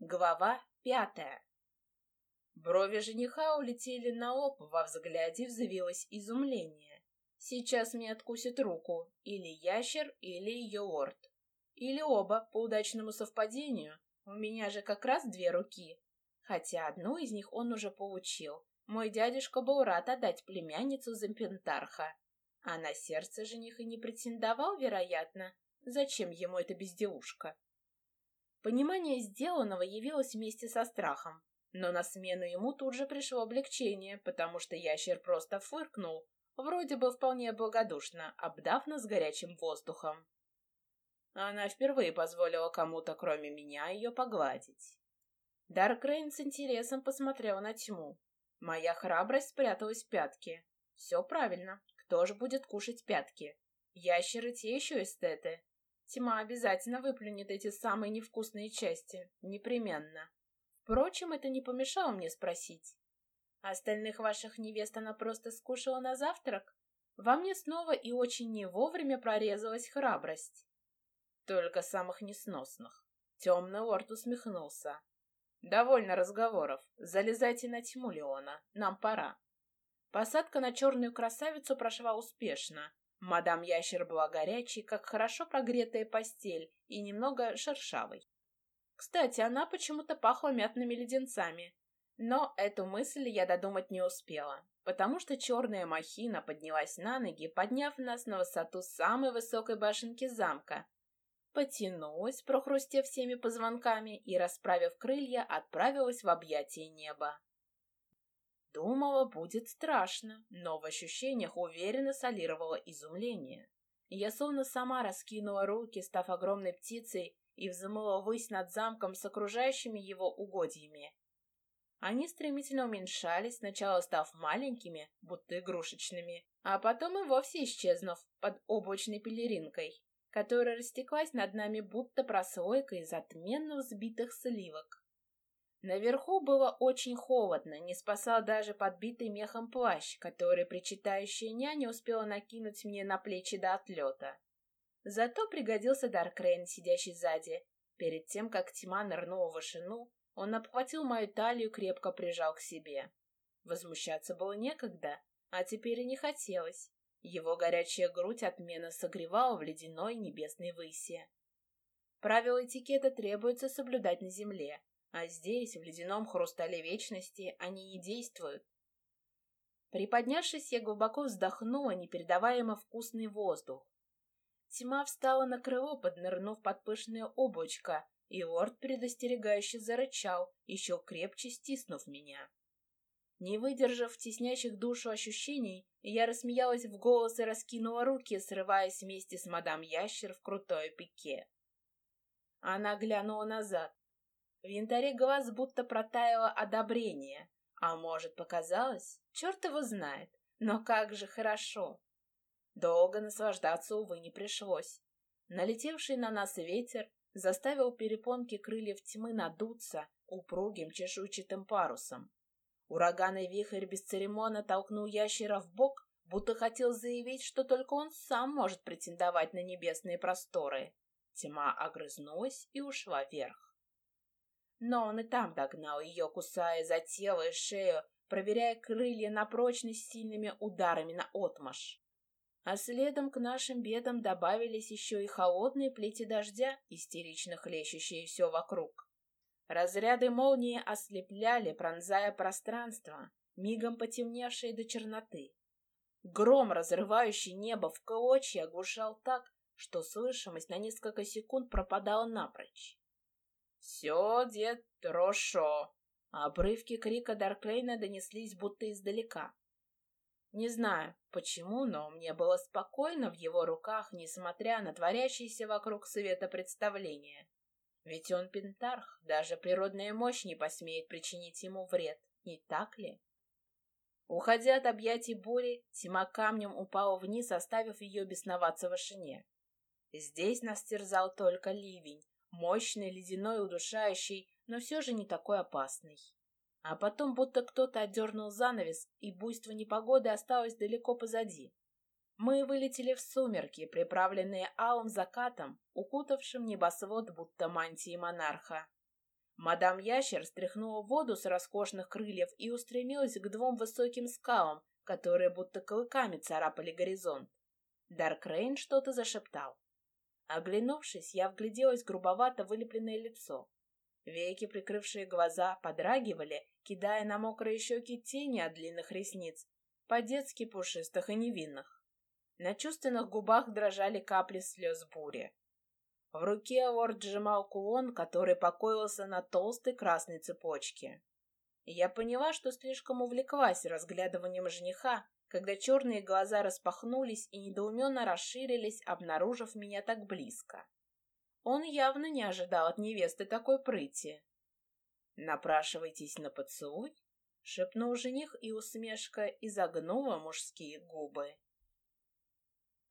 Глава пятая. Брови жениха улетели на лоб, во взгляде взвилось изумление. Сейчас мне откусит руку, или ящер, или ее лорд. Или оба, по удачному совпадению. У меня же как раз две руки. Хотя одну из них он уже получил. Мой дядюшка был рад отдать племянницу за пентарха. А на сердце жених и не претендовал, вероятно. Зачем ему эта безделушка? Понимание сделанного явилось вместе со страхом, но на смену ему тут же пришло облегчение, потому что ящер просто фыркнул, вроде бы вполне благодушно, обдав нас горячим воздухом. Она впервые позволила кому-то, кроме меня, ее погладить. Даркрейн с интересом посмотрел на тьму. Моя храбрость спряталась в пятки. Все правильно, кто же будет кушать пятки? Ящеры те еще эстеты. Тьма обязательно выплюнет эти самые невкусные части. Непременно. Впрочем, это не помешало мне спросить. Остальных ваших невест она просто скушала на завтрак? Во мне снова и очень не вовремя прорезалась храбрость. Только самых несносных. Темный лорд усмехнулся. «Довольно разговоров. Залезайте на тьму, Леона. Нам пора». Посадка на черную красавицу прошла успешно, Мадам Ящер была горячей, как хорошо прогретая постель, и немного шершавой. Кстати, она почему-то пахла мятными леденцами. Но эту мысль я додумать не успела, потому что черная махина поднялась на ноги, подняв нас на высоту самой высокой башенки замка. Потянулась, прохрустев всеми позвонками, и, расправив крылья, отправилась в объятия неба. Думала, будет страшно, но в ощущениях уверенно солировало изумление. Я словно сама раскинула руки, став огромной птицей, и взмыла ввысь над замком с окружающими его угодьями. Они стремительно уменьшались, сначала став маленькими, будто игрушечными, а потом и вовсе исчезнув под облачной пелеринкой, которая растеклась над нами будто прослойка из отменно взбитых сливок. Наверху было очень холодно, не спасал даже подбитый мехом плащ, который причитающая няня успела накинуть мне на плечи до отлета. Зато пригодился Даркрейн, сидящий сзади. Перед тем, как тьма нырнула в вышину, он обхватил мою талию и крепко прижал к себе. Возмущаться было некогда, а теперь и не хотелось. Его горячая грудь отменно согревала в ледяной небесной выси. Правила этикета требуется соблюдать на земле, а здесь, в ледяном хрустале вечности, они не действуют. Приподнявшись, я глубоко вздохнула непередаваемо вкусный воздух. Тьма встала на крыло, поднырнув под пышное облачко, и лорд предостерегающе зарычал, еще крепче стиснув меня. Не выдержав теснящих душу ощущений, я рассмеялась в голос и раскинула руки, срываясь вместе с мадам Ящер в крутое пике. Она глянула назад, в янтаре глаз будто протаяло одобрение. А может, показалось? Черт его знает. Но как же хорошо. Долго наслаждаться, увы, не пришлось. Налетевший на нас ветер заставил перепонки крыльев тьмы надуться упругим чешуйчатым парусом. Ураганный вихрь бесцеремонно толкнул ящера в бок, будто хотел заявить, что только он сам может претендовать на небесные просторы. Тьма огрызнулась и ушла вверх. Но он и там догнал ее, кусая за тело и шею, проверяя крылья на прочность сильными ударами на отмаш. А следом к нашим бедам добавились еще и холодные плети дождя, истерично хлещущие все вокруг. Разряды молнии ослепляли, пронзая пространство, мигом потемневшее до черноты. Гром, разрывающий небо в клочья, оглушал так, что слышимость на несколько секунд пропадала напрочь. «Все, дед, хорошо!» Обрывки крика Дарклейна донеслись будто издалека. Не знаю, почему, но мне было спокойно в его руках, несмотря на творящееся вокруг света представление. Ведь он пентарх, даже природная мощь не посмеет причинить ему вред, не так ли? Уходя от объятий бури, тьма камнем упала вниз, оставив ее бесноваться в вышине. Здесь нас терзал только ливень, Мощный, ледяной, удушающий, но все же не такой опасный. А потом будто кто-то отдернул занавес, и буйство непогоды осталось далеко позади. Мы вылетели в сумерки, приправленные алым закатом, укутавшим небосвод будто мантии монарха. Мадам Ящер стряхнула воду с роскошных крыльев и устремилась к двум высоким скалам, которые будто клыками царапали горизонт. Даркрейн что-то зашептал. Оглянувшись, я вгляделась в грубовато вылепленное лицо. Веки, прикрывшие глаза, подрагивали, кидая на мокрые щеки тени от длинных ресниц, по-детски пушистых и невинных. На чувственных губах дрожали капли слез бури. В руке лорд сжимал кулон, который покоился на толстой красной цепочке. Я поняла, что слишком увлеклась разглядыванием жениха, когда черные глаза распахнулись и недоуменно расширились, обнаружив меня так близко. Он явно не ожидал от невесты такой прыти. «Напрашивайтесь на поцелуй?» — шепнул жених, и усмешка изогнула мужские губы.